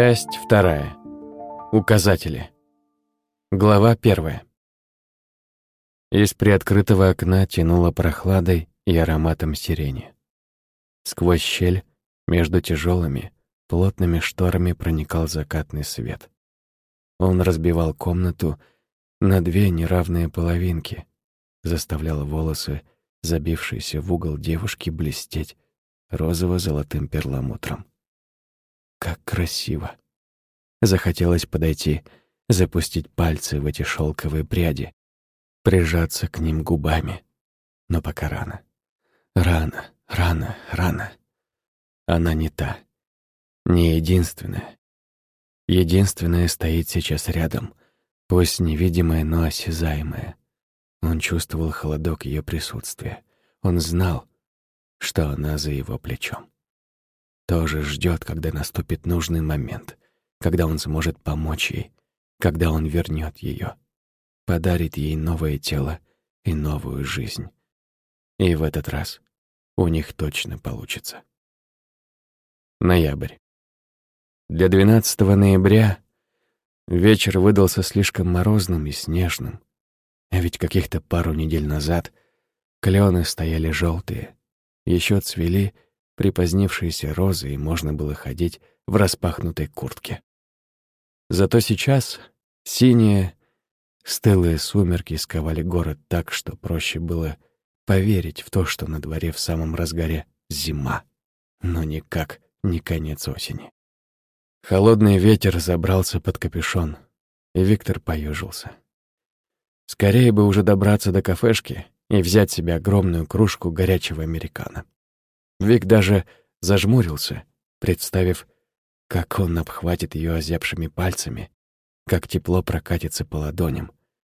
Часть вторая. Указатели. Глава первая. Из приоткрытого окна тянуло прохладой и ароматом сирени. Сквозь щель между тяжелыми, плотными шторами проникал закатный свет. Он разбивал комнату на две неравные половинки, заставлял волосы, забившиеся в угол девушки, блестеть розово-золотым перламутром. Как красиво! Захотелось подойти, запустить пальцы в эти шелковые пряди, прижаться к ним губами. Но пока рано. Рано, рано, рано. Она не та. Не единственная. Единственная стоит сейчас рядом, пусть невидимая, но осязаемая. Он чувствовал холодок ее присутствия. Он знал, что она за его плечом. Тоже ждет, когда наступит нужный момент, когда он сможет помочь ей, когда он вернет ее, подарит ей новое тело и новую жизнь. И в этот раз у них точно получится. Ноябрь. Для 12 ноября вечер выдался слишком морозным и снежным. А ведь каких-то пару недель назад клены стояли желтые, еще цвели припозднившиеся розы, и можно было ходить в распахнутой куртке. Зато сейчас синие, стылые сумерки сковали город так, что проще было поверить в то, что на дворе в самом разгаре зима, но никак не конец осени. Холодный ветер забрался под капюшон, и Виктор поежился. Скорее бы уже добраться до кафешки и взять себе огромную кружку горячего американо. Вик даже зажмурился, представив, как он обхватит ее озябшими пальцами, как тепло прокатится по ладоням,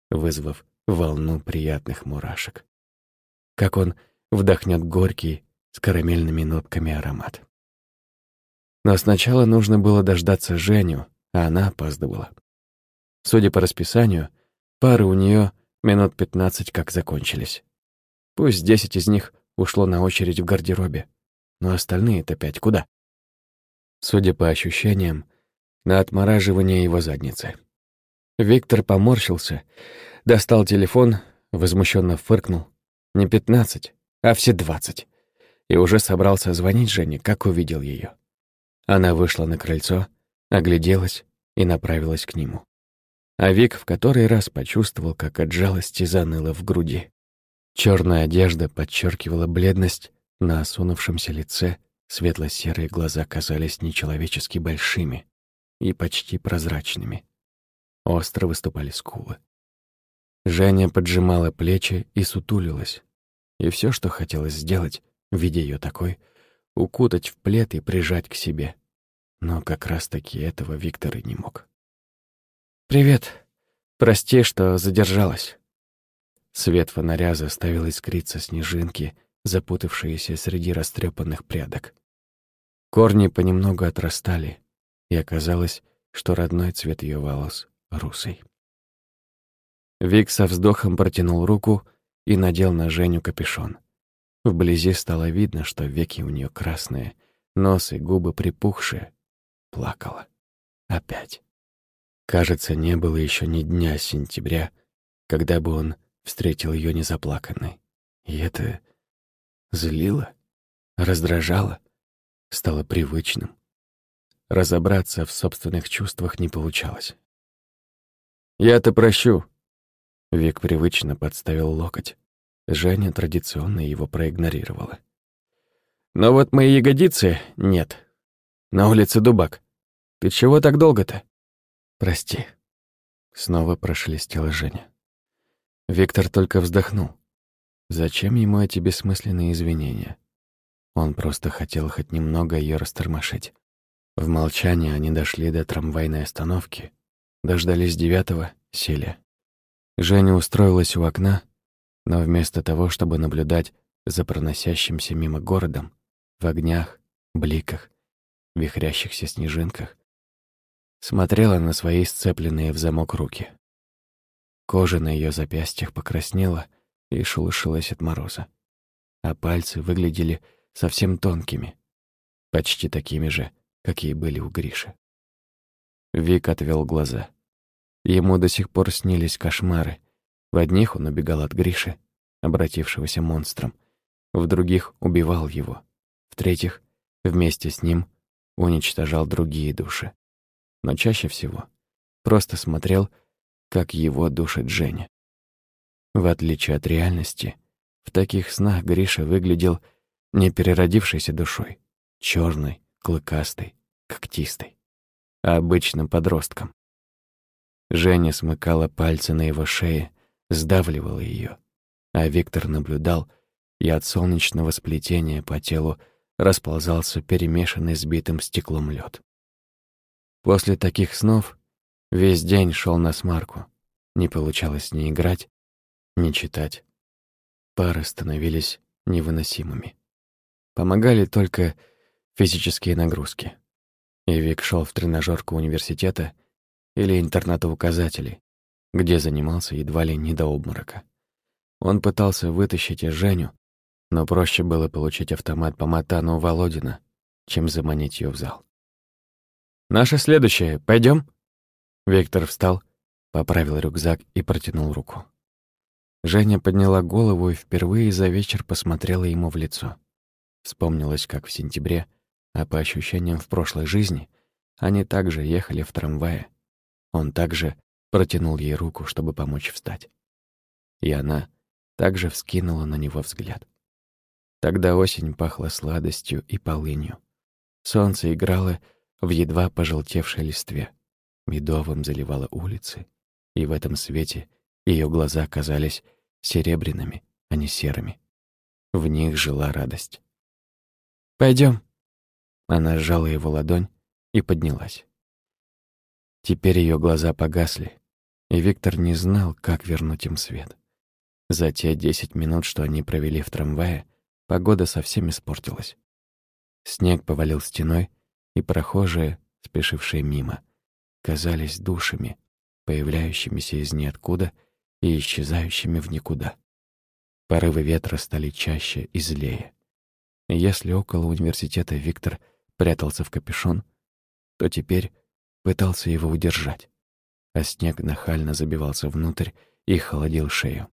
вызвав волну приятных мурашек. Как он вдохнет горький с карамельными нотками аромат. Но сначала нужно было дождаться Женю, а она опаздывала. Судя по расписанию, пары у нее минут пятнадцать как закончились. Пусть десять из них ушло на очередь в гардеробе, но остальные-то пять куда? Судя по ощущениям, на отмораживание его задницы. Виктор поморщился, достал телефон, возмущенно фыркнул. Не пятнадцать, а все двадцать. И уже собрался звонить Жене, как увидел ее. Она вышла на крыльцо, огляделась и направилась к нему. А Вик в который раз почувствовал, как от жалости заныло в груди. Черная одежда подчеркивала бледность на осунувшемся лице, светло-серые глаза казались нечеловечески большими и почти прозрачными. Остро выступали скулы. Женя поджимала плечи и сутулилась. И все, что хотелось сделать, видя ее такой — укутать в плед и прижать к себе. Но как раз-таки этого Виктор и не мог. «Привет. Прости, что задержалась». Свет фонаря заставил искриться снежинки, запутавшиеся среди растрепанных прядок. Корни понемногу отрастали, и оказалось, что родной цвет ее волос — русый. Вик со вздохом протянул руку и надел на Женю капюшон. Вблизи стало видно, что веки у нее красные, нос и губы припухшие. Плакала. Опять. Кажется, не было еще ни дня сентября, когда бы он встретил ее незаплаканной. И это злило, раздражало, стало привычным. Разобраться в собственных чувствах не получалось. «Я-то прощу», — Вик привычно подставил локоть. Женя традиционно его проигнорировала. «Но вот мои ягодицы нет. На улице дубак. Ты чего так долго-то?» «Прости». Снова прошелестела Женя. Виктор только вздохнул. Зачем ему эти бессмысленные извинения? Он просто хотел хоть немного ее растормошить. В молчании они дошли до трамвайной остановки, дождались девятого, сели. Женя устроилась у окна, но вместо того, чтобы наблюдать за проносящимся мимо городом, в огнях, бликах, вихрящихся снежинках, смотрела на свои сцепленные в замок руки. Кожа на ее запястьях покраснела и шелушилась от мороза, а пальцы выглядели совсем тонкими, почти такими же, какие были у Гриши. Вик отвел глаза. Ему до сих пор снились кошмары. В одних он убегал от Гриши, обратившегося монстром, в других убивал его, в третьих вместе с ним уничтожал другие души. Но чаще всего просто смотрел, как его душит Женя. В отличие от реальности, в таких снах Гриша выглядел не переродившейся душой, черной, клыкастой, когтистой, а обычным подростком. Женя смыкала пальцы на его шее, сдавливала ее, а Виктор наблюдал, и от солнечного сплетения по телу расползался перемешанный с битым стеклом лед. После таких снов весь день шел на смарку. Не получалось ни играть, ни читать. Пары становились невыносимыми. Помогали только физические нагрузки. И Вик шел в тренажерку университета или интерната указателей, где занимался едва ли не до обморока. Он пытался вытащить из Женю, но проще было получить автомат по матану у Володина, чем заманить ее в зал. «Наше следующее. Пойдем? Виктор встал, поправил рюкзак и протянул руку. Женя подняла голову и впервые за вечер посмотрела ему в лицо. Вспомнилось, как в сентябре, а по ощущениям в прошлой жизни, они также ехали в трамвае. Он также протянул ей руку, чтобы помочь встать. И она также вскинула на него взгляд. Тогда осень пахла сладостью и полынью. Солнце играло в едва пожелтевшей листве, медовым заливало улицы, и в этом свете ее глаза казались серебряными, а не серыми. В них жила радость. Пойдем. Она сжала его ладонь и поднялась. Теперь ее глаза погасли, и Виктор не знал, как вернуть им свет. За те десять минут, что они провели в трамвае, погода совсем испортилась. Снег повалил стеной, и прохожие, спешившие мимо, казались душами, появляющимися из ниоткуда и исчезающими в никуда. Порывы ветра стали чаще и злее. Если около университета Виктор прятался в капюшон, то теперь пытался его удержать, а снег нахально забивался внутрь и холодил шею.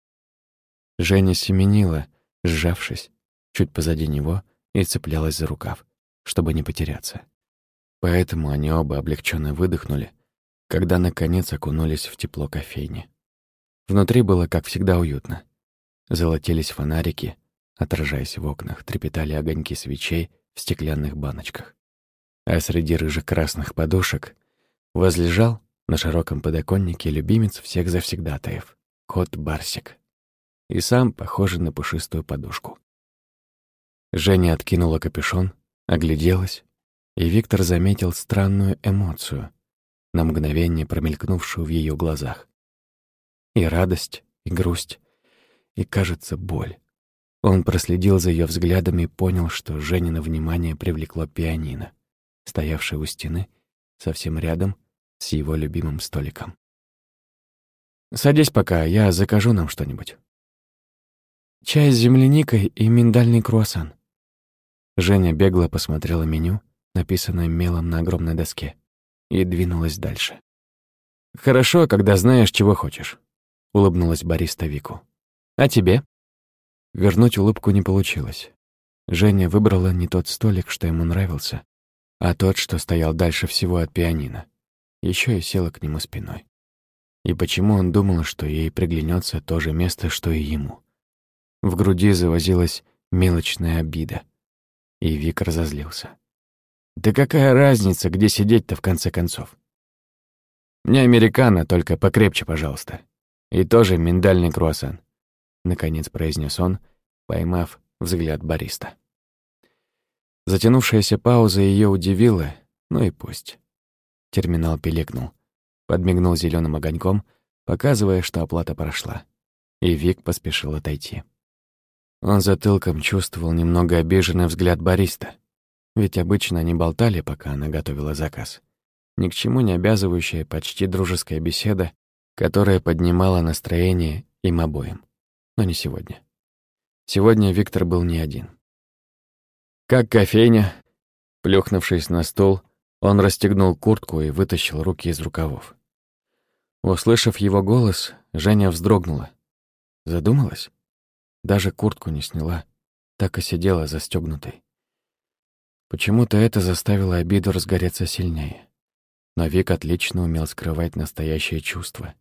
Женя семенила, сжавшись, чуть позади него и цеплялась за рукав, чтобы не потеряться. Поэтому они оба облегченно выдохнули, когда наконец окунулись в тепло кофейни. Внутри было, как всегда, уютно. Золотились фонарики, отражаясь в окнах, трепетали огоньки свечей в стеклянных баночках. А среди рыжих красных подушек возлежал на широком подоконнике любимец всех завсегдатаев — кот Барсик. И сам похожий на пушистую подушку. Женя откинула капюшон, огляделась, и Виктор заметил странную эмоцию, на мгновение промелькнувшую в ее глазах. И радость, и грусть, и, кажется, боль. Он проследил за ее взглядом и понял, что Женина внимание привлекло пианино, стоявшее у стены, совсем рядом с его любимым столиком. «Садись пока, я закажу нам что-нибудь». «Чай с земляникой и миндальный круассан», Женя бегло посмотрела меню, написанное мелом на огромной доске, и двинулась дальше. «Хорошо, когда знаешь, чего хочешь», — улыбнулась бариста Вику. «А тебе?» Вернуть улыбку не получилось. Женя выбрала не тот столик, что ему нравился, а тот, что стоял дальше всего от пианино. Еще и села к нему спиной. И почему он думал, что ей приглянется то же место, что и ему? В груди завозилась мелочная обида. И Вик разозлился. «Да какая разница, где сидеть-то в конце концов?» «Мне американо, только покрепче, пожалуйста. И тоже миндальный круассан», — наконец произнес он, поймав взгляд бариста. Затянувшаяся пауза ее удивила, ну и пусть. Терминал пиликнул, подмигнул зеленым огоньком, показывая, что оплата прошла. И Вик поспешил отойти. Он затылком чувствовал немного обиженный взгляд бариста. Ведь обычно они болтали, пока она готовила заказ. Ни к чему не обязывающая почти дружеская беседа, которая поднимала настроение им обоим. Но не сегодня. Сегодня Виктор был не один. «Как кофейня?» Плюхнувшись на стол, Он расстегнул куртку и вытащил руки из рукавов. Услышав его голос, Женя вздрогнула. Задумалась? Даже куртку не сняла, так и сидела застегнутой. Почему-то это заставило обиду разгореться сильнее. Но Вик отлично умел скрывать настоящее чувство.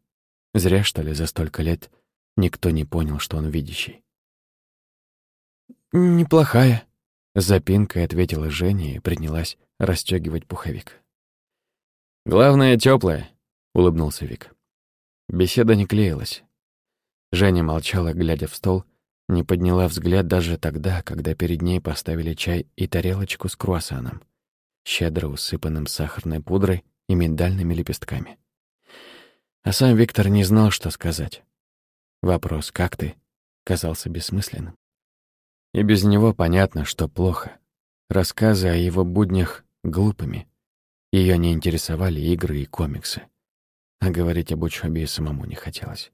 Зря, что ли, за столько лет никто не понял, что он видящий. «Неплохая», — запинкой ответила Женя и принялась расстегивать пуховик. «Главное, теплое, улыбнулся Вик. Беседа не клеилась. Женя молчала, глядя в стол, не подняла взгляд даже тогда, когда перед ней поставили чай и тарелочку с круассаном, щедро усыпанным сахарной пудрой и миндальными лепестками. А сам Виктор не знал, что сказать. Вопрос «как ты?» казался бессмысленным. И без него понятно, что плохо. Рассказы о его буднях глупыми. Ее не интересовали игры и комиксы. А говорить об учебе самому не хотелось.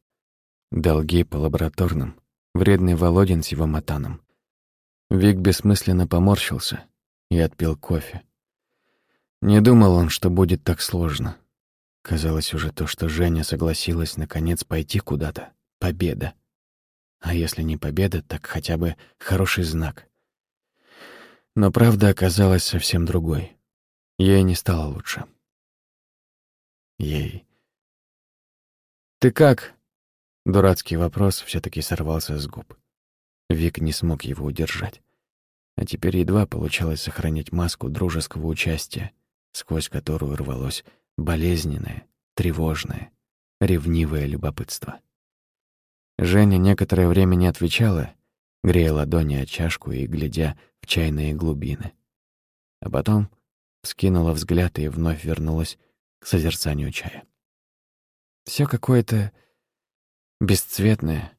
Долги по лабораторным, вредный Володин с его матаном. Вик бессмысленно поморщился и отпил кофе. Не думал он, что будет так сложно. Казалось уже то, что Женя согласилась наконец пойти куда-то. Победа. А если не победа, так хотя бы хороший знак. Но правда оказалась совсем другой. Ей не стало лучше. Ей. «Ты как?» Дурацкий вопрос все таки сорвался с губ. Вик не смог его удержать. А теперь едва получалось сохранять маску дружеского участия, сквозь которую рвалось болезненное, тревожное, ревнивое любопытство. Женя некоторое время не отвечала, грея ладони о чашку и глядя в чайные глубины. А потом скинула взгляд и вновь вернулась к созерцанию чая. Все какое-то бесцветное,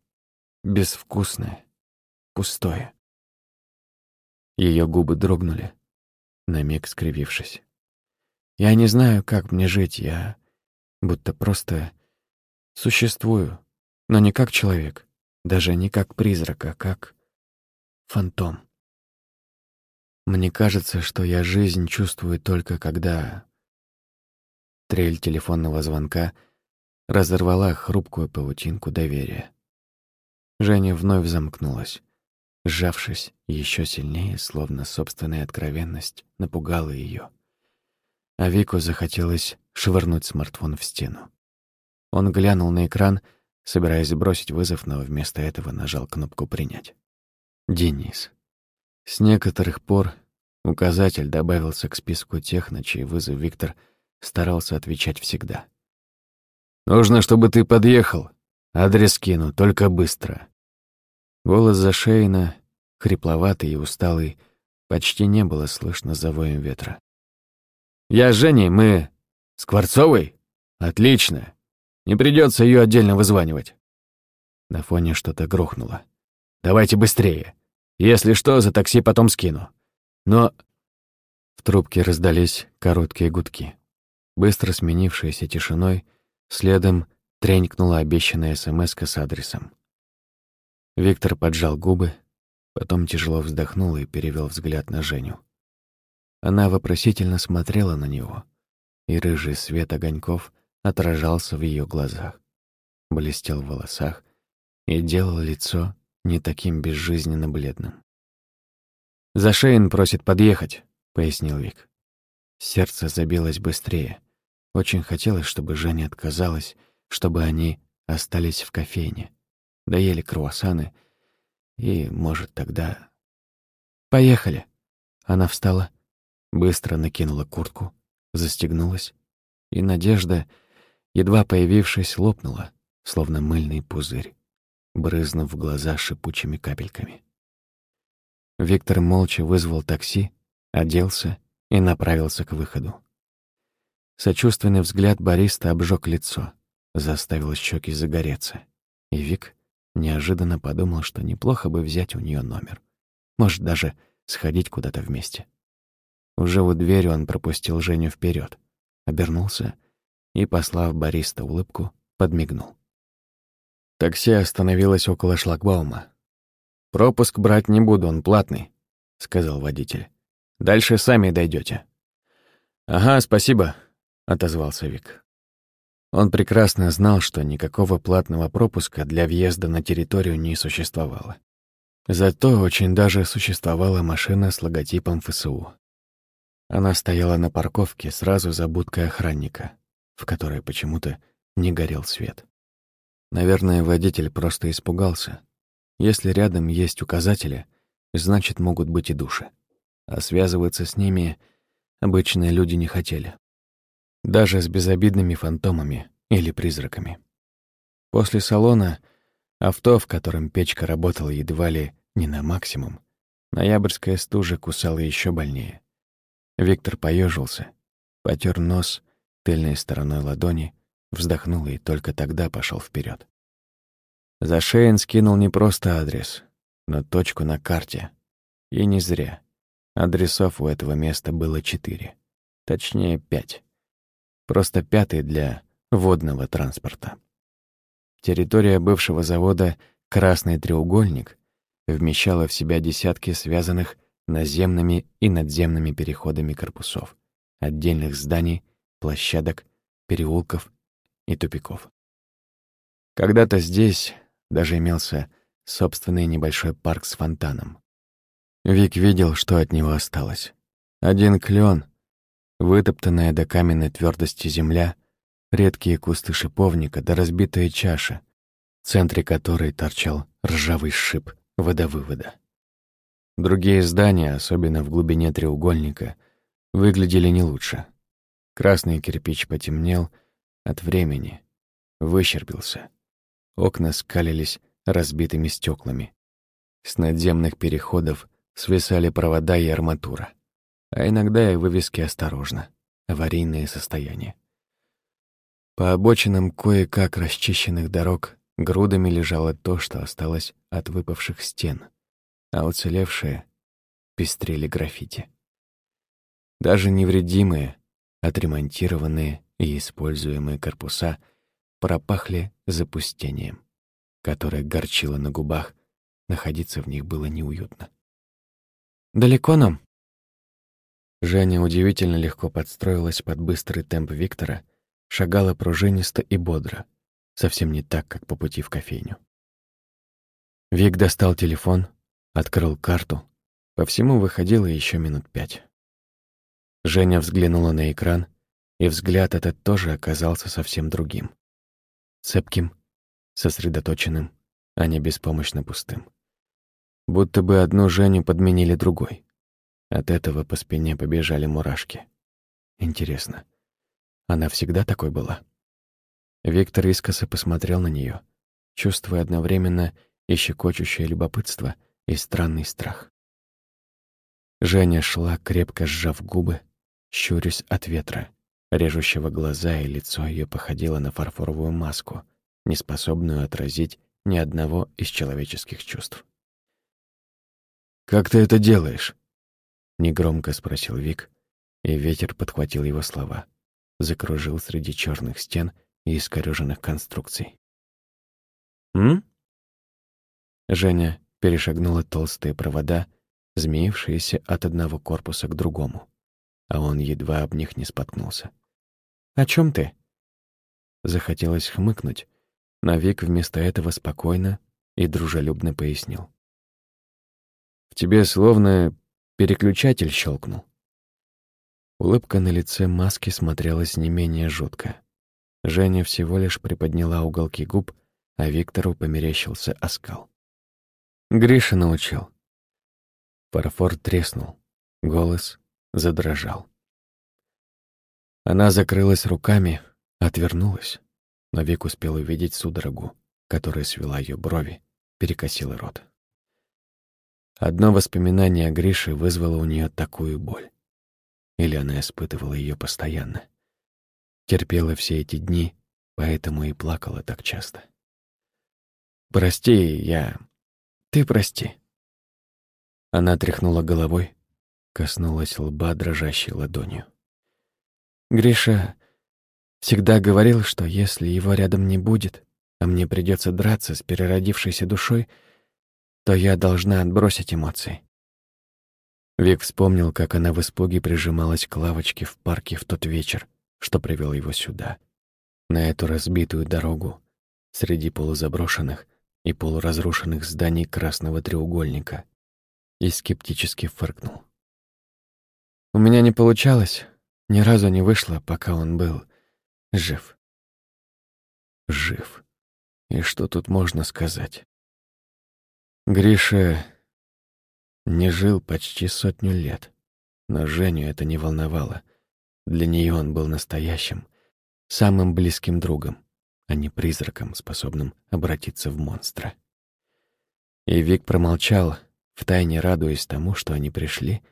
безвкусное, пустое. Ее губы дрогнули, на миг скривившись. Я не знаю, как мне жить, я будто просто существую, но не как человек, даже не как призрак, а как фантом. Мне кажется, что я жизнь чувствую только когда... Трель телефонного звонка разорвала хрупкую паутинку доверия. Женя вновь замкнулась, сжавшись еще сильнее, словно собственная откровенность напугала ее. А Вику захотелось швырнуть смартфон в стену. Он глянул на экран, собираясь бросить вызов, но вместо этого нажал кнопку «Принять». Денис. С некоторых пор указатель добавился к списку тех, на чей вызов Виктор старался отвечать всегда. «Нужно, чтобы ты подъехал. Адрес кину, только быстро». Голос Зашейна, хрипловатый и усталый, почти не было слышно за воем ветра. «Я с Женей, мы... Скворцовой? Отлично. Не придется ее отдельно вызванивать». На фоне что-то грохнуло. «Давайте быстрее. Если что, за такси потом скину. Но...» В трубке раздались короткие гудки. Быстро сменившиеся тишиной, следом тренькнула обещанная смс с адресом. Виктор поджал губы, потом тяжело вздохнул и перевел взгляд на Женю. Она вопросительно смотрела на него, и рыжий свет огоньков отражался в ее глазах, блестел в волосах и делал лицо не таким безжизненно бледным. «Зашейн просит подъехать», — пояснил Вик. Сердце забилось быстрее. Очень хотелось, чтобы Женя отказалась, чтобы они остались в кофейне, доели круассаны, и, может, тогда... «Поехали!» Она встала, быстро накинула куртку, застегнулась, и надежда, едва появившись, лопнула, словно мыльный пузырь брызнув в глаза шипучими капельками. Виктор молча вызвал такси, оделся и направился к выходу. Сочувственный взгляд бариста обжег лицо, заставил щеки загореться, и Вик неожиданно подумал, что неплохо бы взять у нее номер. Может, даже сходить куда-то вместе. Уже у двери он пропустил Женю вперед, обернулся и, послав бариста улыбку, подмигнул. Такси остановилось около шлагбаума. «Пропуск брать не буду, он платный», — сказал водитель. «Дальше сами дойдете. «Ага, спасибо», — отозвался Вик. Он прекрасно знал, что никакого платного пропуска для въезда на территорию не существовало. Зато очень даже существовала машина с логотипом ФСУ. Она стояла на парковке сразу за будкой охранника, в которой почему-то не горел свет. Наверное, водитель просто испугался. Если рядом есть указатели, значит, могут быть и души. А связываться с ними обычные люди не хотели. Даже с безобидными фантомами или призраками. После салона авто, в котором печка работала едва ли не на максимум, ноябрьская стужа кусала еще больнее. Виктор поежился, потер нос тыльной стороной ладони, вздохнул и только тогда пошел вперед. Зашеин скинул не просто адрес, но точку на карте. И не зря. Адресов у этого места было четыре. Точнее, пять. Просто пятый для водного транспорта. Территория бывшего завода «Красный треугольник» вмещала в себя десятки связанных наземными и надземными переходами корпусов, отдельных зданий, площадок, переулков и тупиков. Когда-то здесь даже имелся собственный небольшой парк с фонтаном. Вик видел, что от него осталось. Один клен, вытоптанная до каменной твердости земля, редкие кусты шиповника да разбитая чаша, в центре которой торчал ржавый шип водовывода. Другие здания, особенно в глубине треугольника, выглядели не лучше. Красный кирпич потемнел от времени, выщербился. Окна скалились разбитыми стеклами. С надземных переходов свисали провода и арматура. А иногда и вывески «Осторожно», «Аварийное состояние». По обочинам кое-как расчищенных дорог грудами лежало то, что осталось от выпавших стен, а уцелевшие пестрели граффити. Даже невредимые, отремонтированные и используемые корпуса пропахли запустением, которое горчило на губах, находиться в них было неуютно. «Далеко нам?» Женя удивительно легко подстроилась под быстрый темп Виктора, шагала пружинисто и бодро, совсем не так, как по пути в кофейню. Вик достал телефон, открыл карту. По всему выходило еще минут пять. Женя взглянула на экран, и взгляд этот тоже оказался совсем другим. Цепким, сосредоточенным, а не беспомощно пустым. Будто бы одну Женю подменили другой. От этого по спине побежали мурашки. Интересно, она всегда такой была? Виктор искоса посмотрел на нее, чувствуя одновременно и щекочущее любопытство, и странный страх. Женя шла, крепко сжав губы, щурясь от ветра, режущего глаза, и лицо ее походило на фарфоровую маску, неспособную отразить ни одного из человеческих чувств. «Как ты это делаешь?» — негромко спросил Вик, и ветер подхватил его слова, закружил среди черных стен и искорёженных конструкций. «М?» Женя перешагнула толстые провода, змеившиеся от одного корпуса к другому, а он едва об них не споткнулся. «О чем ты?» Захотелось хмыкнуть, но Вик вместо этого спокойно и дружелюбно пояснил тебе словно переключатель щелкнул. Улыбка на лице маски смотрелась не менее жутко. Женя всего лишь приподняла уголки губ, а Виктору померещился оскал. Гриша научил. Парфор треснул, голос задрожал. Она закрылась руками, отвернулась, но Вик успел увидеть судорогу, которая свела ее брови, перекосила рот. Одно воспоминание о Грише вызвало у нее такую боль. Или она испытывала ее постоянно. Терпела все эти дни, поэтому и плакала так часто. «Прости, я... Ты прости». Она тряхнула головой, коснулась лба дрожащей ладонью. Гриша всегда говорил, что если его рядом не будет, а мне придется драться с переродившейся душой — то я должна отбросить эмоции. Вик вспомнил, как она в испуге прижималась к лавочке в парке в тот вечер, что привел его сюда, на эту разбитую дорогу, среди полузаброшенных и полуразрушенных зданий красного треугольника, и скептически фыркнул. «У меня не получалось, ни разу не вышло, пока он был жив». «Жив. И что тут можно сказать?» Гриша не жил почти сотню лет, но Женю это не волновало. Для нее он был настоящим, самым близким другом, а не призраком, способным обратиться в монстра. И Вик промолчал, втайне радуясь тому, что они пришли,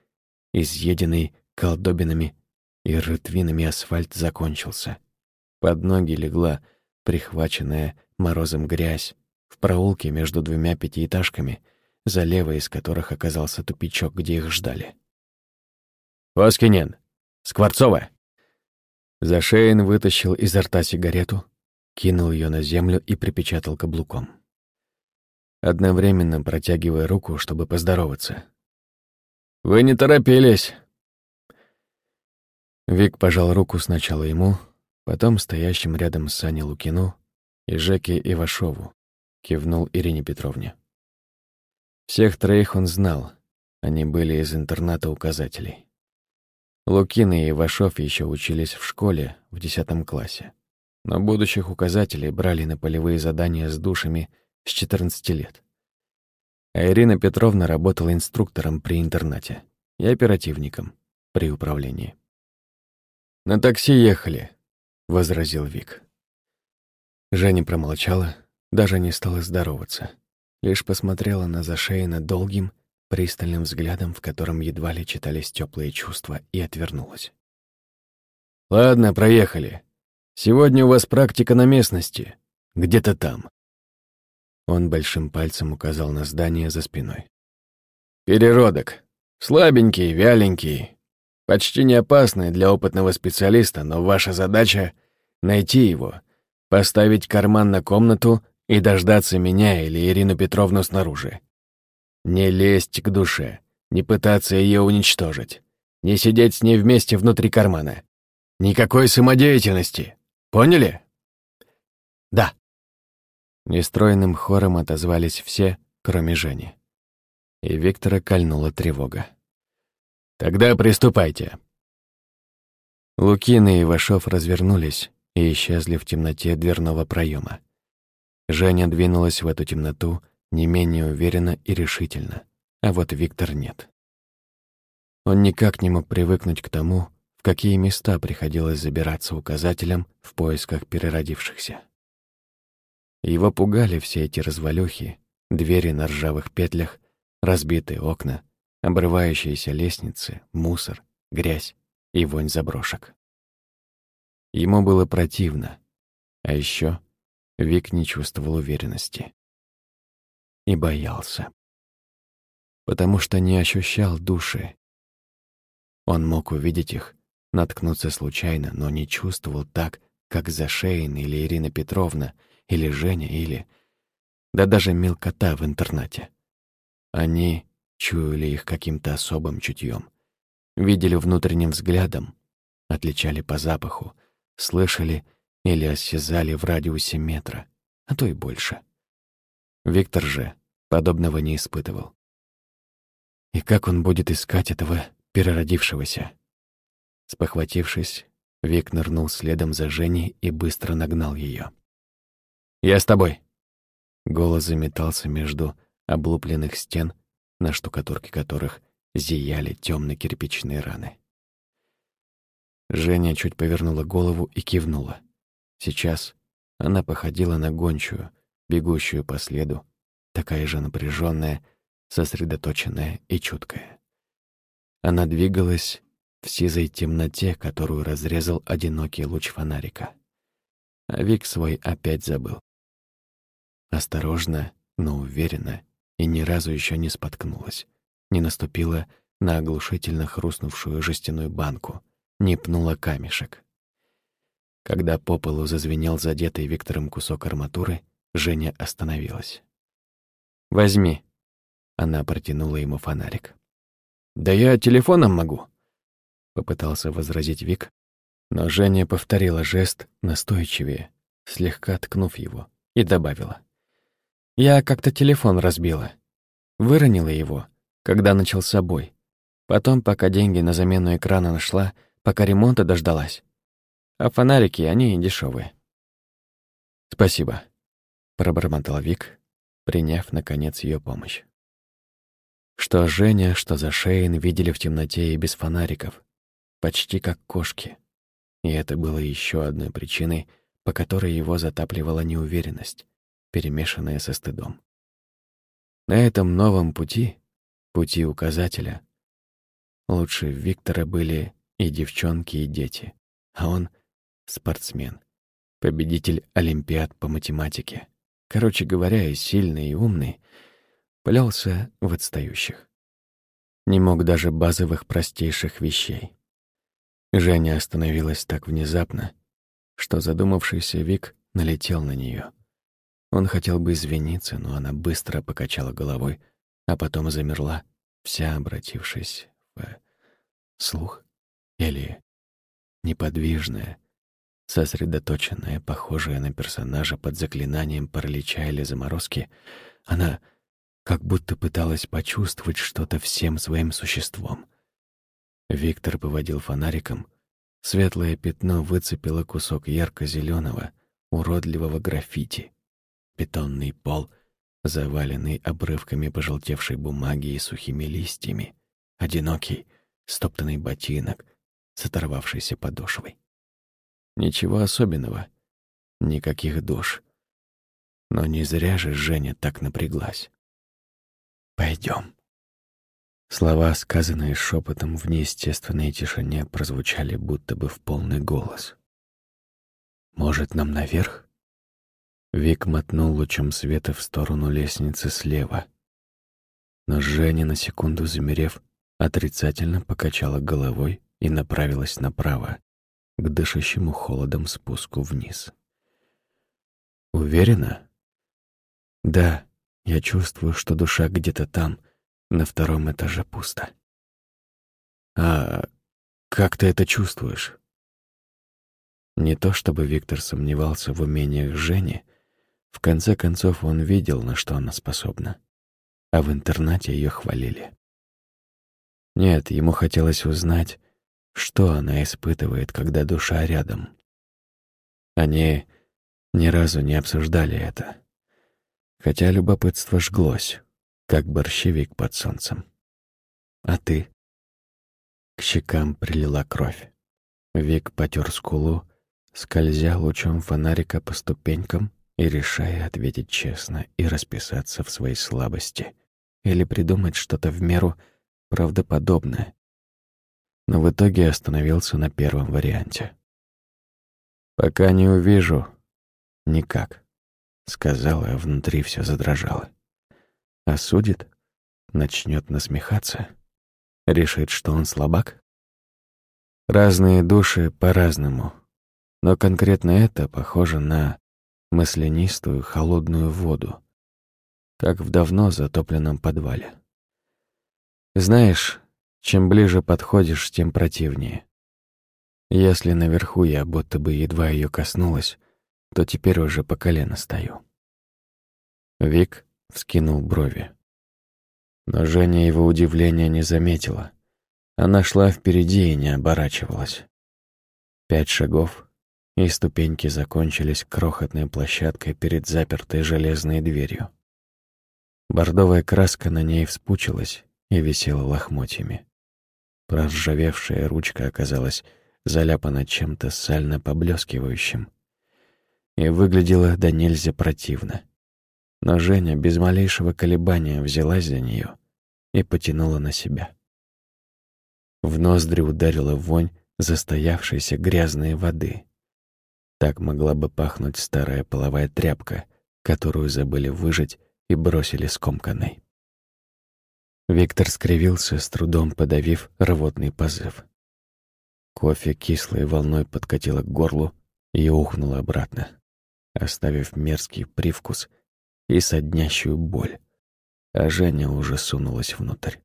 изъеденный колдобинами и рытвинами асфальт закончился. Под ноги легла прихваченная морозом грязь в проулке между двумя пятиэтажками — за левой из которых оказался тупичок, где их ждали. «Воскинен! Скворцова!» Зашеин вытащил изо рта сигарету, кинул ее на землю и припечатал каблуком. Одновременно протягивая руку, чтобы поздороваться. «Вы не торопились!» Вик пожал руку сначала ему, потом стоящим рядом с Саней Лукину и Жеке Ивашову, кивнул Ирине Петровне. Всех троих он знал. Они были из интерната указателей. Лукин и Ивашов еще учились в школе в десятом классе. Но будущих указателей брали на полевые задания с душами с 14 лет. А Ирина Петровна работала инструктором при интернате и оперативником при управлении. «На такси ехали», — возразил Вик. Женя промолчала, даже не стала здороваться лишь посмотрела на Зашеина долгим, пристальным взглядом, в котором едва ли читались теплые чувства, и отвернулась. «Ладно, проехали. Сегодня у вас практика на местности. Где-то там». Он большим пальцем указал на здание за спиной. «Переродок. Слабенький, вяленький. Почти не опасный для опытного специалиста, но ваша задача — найти его, поставить карман на комнату и дождаться меня или Ирину Петровну снаружи. Не лезть к душе, не пытаться ее уничтожить, не сидеть с ней вместе внутри кармана. Никакой самодеятельности. Поняли? Да. Нестроенным хором отозвались все, кроме Жени. И Виктора кольнула тревога. «Тогда приступайте». Лукин и Ивашов развернулись и исчезли в темноте дверного проема. Женя двинулась в эту темноту не менее уверенно и решительно, а вот Виктор нет. Он никак не мог привыкнуть к тому, какие места приходилось забираться указателем в поисках переродившихся. Его пугали все эти развалюхи, двери на ржавых петлях, разбитые окна, обрывающиеся лестницы, мусор, грязь и вонь заброшек. Ему было противно, а еще Вик не чувствовал уверенности. И боялся. Потому что не ощущал души. Он мог увидеть их, наткнуться случайно, но не чувствовал так, как Зашейн или Ирина Петровна, или Женя, или... Да даже мелкота в интернате. Они чуяли их каким-то особым чутьем, видели внутренним взглядом, отличали по запаху, слышали или осязали в радиусе метра, а то и больше. Виктор же подобного не испытывал. И как он будет искать этого переродившегося? Спохватившись, Вик нырнул следом за Женей и быстро нагнал ее. «Я с тобой!» Голос заметался между облупленных стен, на штукатурке которых зияли темно кирпичные раны. Женя чуть повернула голову и кивнула. Сейчас она походила на гончую, бегущую по следу, такая же напряженная, сосредоточенная и чуткая. Она двигалась в сизой темноте, которую разрезал одинокий луч фонарика. А Вик свой опять забыл. Осторожно, но уверенно, и ни разу еще не споткнулась, не наступила на оглушительно хрустнувшую жестяную банку, не пнула камешек. Когда по полу зазвенел задетый Виктором кусок арматуры, Женя остановилась. «Возьми». Она протянула ему фонарик. Да я телефоном могу. Попытался возразить Вик, но Женя повторила жест настойчивее, слегка ткнув его, и добавила. «Я как-то телефон разбила. Выронила его, когда начался бой. Потом, пока деньги на замену экрана нашла, пока ремонта дождалась. А фонарики, они дешевые. «Спасибо», — пробормотал Вик, приняв, наконец, ее помощь. Что Женя, что за Шейн видели в темноте и без фонариков, почти как кошки. И это было еще одной причиной, по которой его затапливала неуверенность, перемешанная со стыдом. На этом новом пути, пути указателя, лучше Виктора были и девчонки, и дети, а он — спортсмен, победитель Олимпиад по математике. Короче говоря, и сильный, и умный, плелся в отстающих. Не мог даже базовых простейших вещей. Женя остановилась так внезапно, что задумавшийся Вик налетел на нее. Он хотел бы извиниться, но она быстро покачала головой, а потом замерла, вся обратившись в слух или неподвижная, сосредоточенная, похожая на персонажа под заклинанием паралича или заморозки, она как будто пыталась почувствовать что-то всем своим существом. Виктор поводил фонариком. Светлое пятно выцепило кусок ярко зеленого уродливого граффити. Бетонный пол, заваленный обрывками пожелтевшей бумаги и сухими листьями. Одинокий, стоптанный ботинок с оторвавшейся подошвой. Ничего особенного, никаких душ. Но не зря же Женя так напряглась. Пойдем. Слова, сказанные шепотом в неестественной тишине, прозвучали будто бы в полный голос. «Может, нам наверх?» Вик мотнул лучом света в сторону лестницы слева. Но Женя, на секунду замерев, отрицательно покачала головой и направилась направо, к дышащему холодом спуску вниз. «Уверена?» «Да», я чувствую, что душа где-то там, на втором этаже пусто. А как ты это чувствуешь? Не то чтобы Виктор сомневался в умениях Жени, в конце концов он видел, на что она способна. А в интернате ее хвалили. Нет, ему хотелось узнать, что она испытывает, когда душа рядом. Они ни разу не обсуждали это хотя любопытство жглось, как борщевик под солнцем. А ты? К щекам прилила кровь. Вик потер скулу, скользя лучом фонарика по ступенькам и решая ответить честно и расписаться в своей слабости или придумать что-то в меру правдоподобное. Но в итоге остановился на первом варианте. «Пока не увижу. Никак». Сказала, а внутри все задрожало. Осудит? Начнет насмехаться? Решит, что он слабак? Разные души по-разному. Но конкретно это похоже на маслянистую холодную воду, как в давно затопленном подвале. Знаешь, чем ближе подходишь, тем противнее. Если наверху я будто бы едва ее коснулась, то теперь уже по колено стою. Вик вскинул брови. Но Женя его удивления не заметила. Она шла впереди и не оборачивалась. Пять шагов, и ступеньки закончились крохотной площадкой перед запертой железной дверью. Бордовая краска на ней вспучилась и висела лохмотьями. Проржавевшая ручка оказалась заляпана чем-то сально поблескивающим, и выглядела до нельзя противно. Но Женя без малейшего колебания взялась за нее и потянула на себя. В ноздри ударила вонь застоявшейся грязной воды. Так могла бы пахнуть старая половая тряпка, которую забыли выжать и бросили скомканной. Виктор скривился, с трудом подавив рвотный позыв. Кофе кислой волной подкатило к горлу и ухнуло обратно оставив мерзкий привкус и соднящую боль, а Женя уже сунулась внутрь.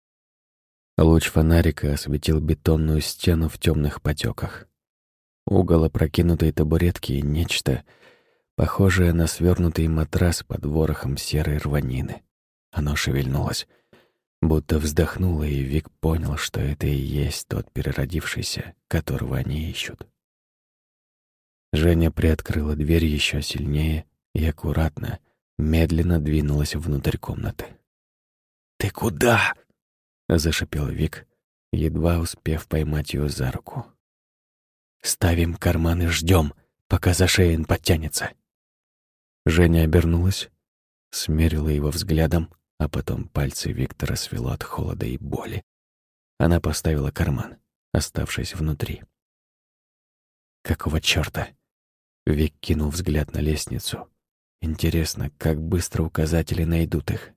Луч фонарика осветил бетонную стену в темных потеках. Угол опрокинутой табуретки и нечто, похожее на свернутый матрас под ворохом серой рванины. Оно шевельнулось, будто вздохнуло, и Вик понял, что это и есть тот переродившийся, которого они ищут. Женя приоткрыла дверь еще сильнее и аккуратно, медленно двинулась внутрь комнаты. «Ты куда?» зашипел Вик, едва успев поймать ее за руку. Ставим карман и ждем, пока Зашеин подтянется. Женя обернулась, смерила его взглядом, а потом пальцы Виктора свело от холода и боли. Она поставила карман, оставшись внутри. Какого чёрта? Вик кинул взгляд на лестницу. Интересно, как быстро указатели найдут их.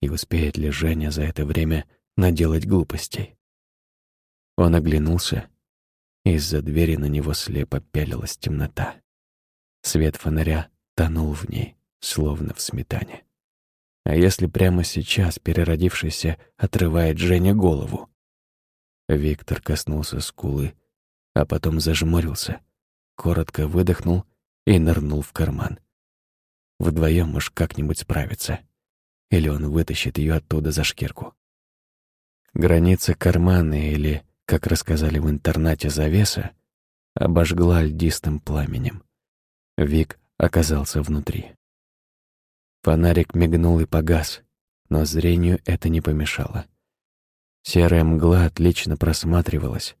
И успеет ли Женя за это время наделать глупостей. Он оглянулся. Из-за двери на него слепо пялилась темнота. Свет фонаря тонул в ней, словно в сметане. А если прямо сейчас переродившийся отрывает Жене голову? Виктор коснулся скулы, а потом зажмурился, коротко выдохнул и нырнул в карман. Вдвоем уж как-нибудь справиться. Или он вытащит ее оттуда за шкирку. Граница кармана или, как рассказали в интернате, завеса обожгла льдистым пламенем. Вик оказался внутри. Фонарик мигнул и погас, но зрению это не помешало. Серая мгла отлично просматривалась.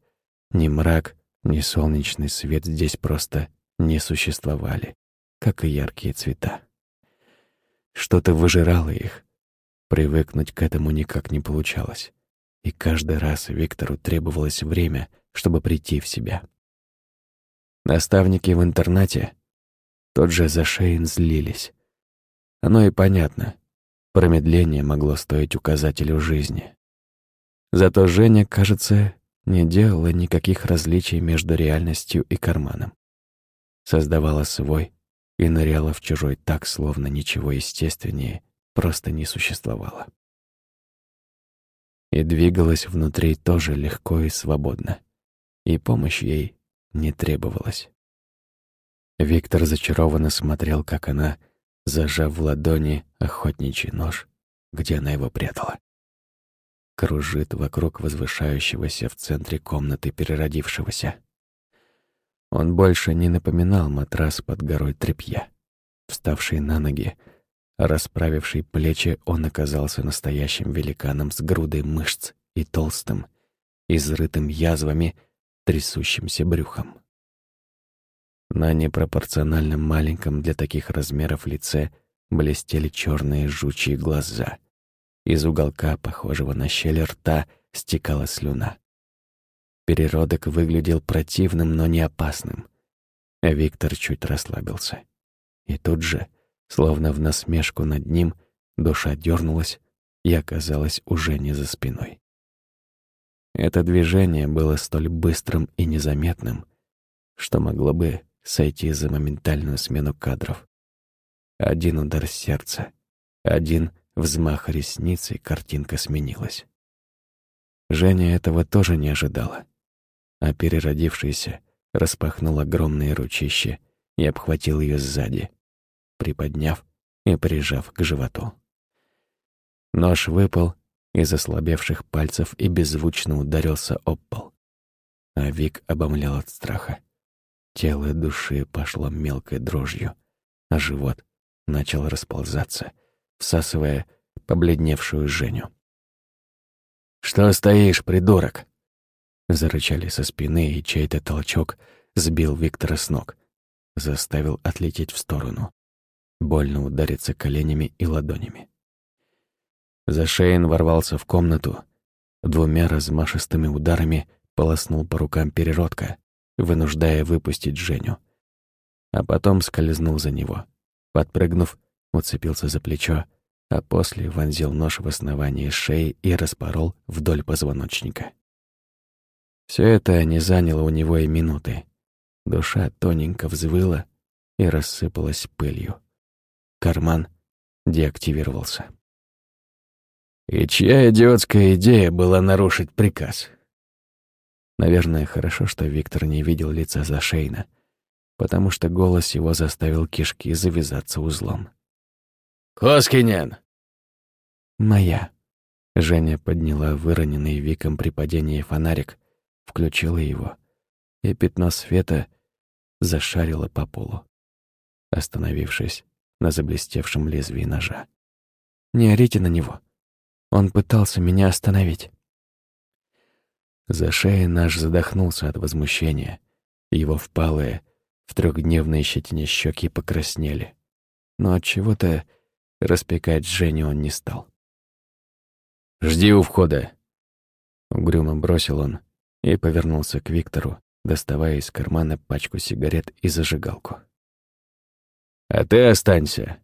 Ни мрак, ни солнечный свет здесь просто не существовали, как и яркие цвета. Что-то выжирало их. Привыкнуть к этому никак не получалось и каждый раз Виктору требовалось время, чтобы прийти в себя. Наставники в интернате, тот же Зашейн, злились. Оно и понятно. Промедление могло стоить указателю жизни. Зато Женя, кажется, не делала никаких различий между реальностью и карманом. Создавала свой и ныряла в чужой так, словно ничего естественнее просто не существовало и двигалась внутри тоже легко и свободно, и помощь ей не требовалась. Виктор зачарованно смотрел, как она, зажав в ладони охотничий нож, где она его прятала, кружит вокруг возвышающегося в центре комнаты переродившегося. Он больше не напоминал матрас под горой тряпья. Вставший на ноги, Расправивший плечи, он оказался настоящим великаном с грудой мышц и толстым, изрытым язвами, трясущимся брюхом. На непропорционально маленьком для таких размеров лице блестели черные жучьи глаза. Из уголка, похожего на щель рта, стекала слюна. Переродок выглядел противным, но не опасным. Виктор чуть расслабился. И тут же Словно в насмешку над ним, душа дернулась и оказалась уже не за спиной. Это движение было столь быстрым и незаметным, что могло бы сойти за моментальную смену кадров. Один удар сердца, один взмах ресниц, и картинка сменилась. Женя этого тоже не ожидала, а переродившийся распахнул огромные ручища и обхватил ее сзади, приподняв и прижав к животу. Нож выпал из ослабевших пальцев и беззвучно ударился об пол. А Вик обомлял от страха. Тело души пошло мелкой дрожью, а живот начал расползаться, всасывая побледневшую Женю. «Что стоишь, придурок?» Зарычали со спины, и чей-то толчок сбил Виктора с ног, заставил отлететь в сторону больно удариться коленями и ладонями. Зашейн ворвался в комнату, двумя размашистыми ударами полоснул по рукам переродка, вынуждая выпустить Женю. А потом скользнул за него. Подпрыгнув, уцепился за плечо, а после вонзил нож в основание шеи и распорол вдоль позвоночника. Все это не заняло у него и минуты. Душа тоненько взвыла и рассыпалась пылью. Карман деактивировался. И чья идиотская идея была нарушить приказ? Наверное, хорошо, что Виктор не видел лица Зашейна, потому что голос его заставил кишки завязаться узлом. «Коскинен!» «Моя». Женя подняла выроненный Виком при падении фонарик, включила его, и пятно света зашарило по полу, остановившись на заблестевшем лезвии ножа. «Не орите на него. Он пытался меня остановить». За шеей наш задохнулся от возмущения. Его впалые, в трехдневные щетине щеки покраснели. Но от чего-то распекать Женю он не стал. «Жди у входа!» Угрюмо бросил он и повернулся к Виктору, доставая из кармана пачку сигарет и зажигалку. «А ты останься!»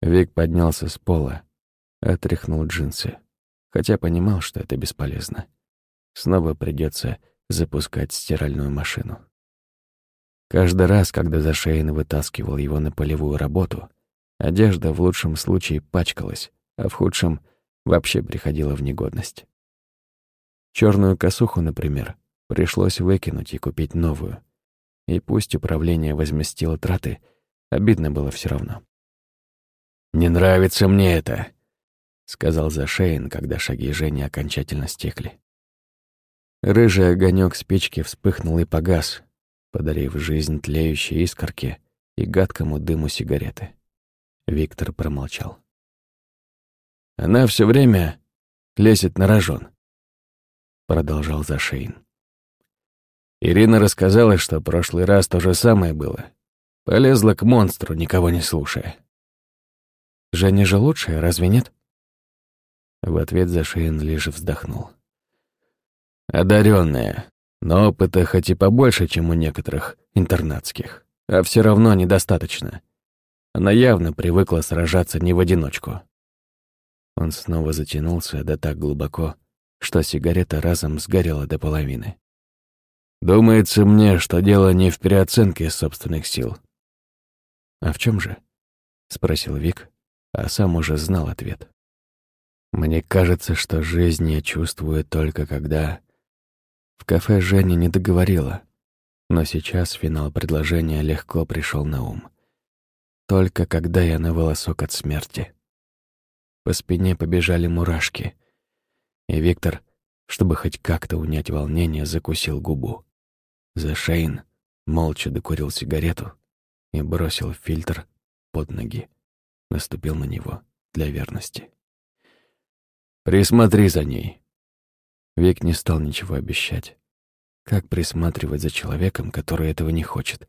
Вик поднялся с пола, отряхнул джинсы, хотя понимал, что это бесполезно. Снова придется запускать стиральную машину. Каждый раз, когда Зашейн вытаскивал его на полевую работу, одежда в лучшем случае пачкалась, а в худшем вообще приходила в негодность. Черную косуху, например, пришлось выкинуть и купить новую. И пусть управление возместило траты, обидно было все равно. «Не нравится мне это», — сказал Зашейн, когда шаги Жени окончательно стекли. Рыжий огонек спички вспыхнул и погас, подарив жизнь тлеющей искорке и гадкому дыму сигареты. Виктор промолчал. «Она все время лезет на рожон», — продолжал Зашейн. Ирина рассказала, что прошлый раз то же самое было. Полезла к монстру, никого не слушая. «Женя же лучшая, разве нет?» В ответ Зашейн лишь вздохнул. Одаренная, но опыта хоть и побольше, чем у некоторых интернатских, а все равно недостаточно. Она явно привыкла сражаться не в одиночку. Он снова затянулся, да так глубоко, что сигарета разом сгорела до половины. Думается мне, что дело не в переоценке собственных сил. «А в чем же?» — спросил Вик, а сам уже знал ответ. «Мне кажется, что жизнь я чувствую только когда в кафе Женя не договорила, но сейчас финал предложения легко пришел на ум. Только когда я на волосок от смерти. По спине побежали мурашки, и Виктор, чтобы хоть как-то унять волнение, закусил губу. Зашейн молча докурил сигарету и бросил фильтр под ноги. Наступил на него для верности. «Присмотри за ней», Вик не стал ничего обещать. Как присматривать за человеком, который этого не хочет?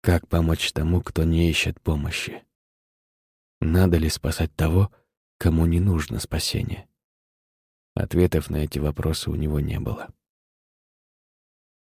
Как помочь тому, кто не ищет помощи? Надо ли спасать того, кому не нужно спасение? Ответов на эти вопросы у него не было.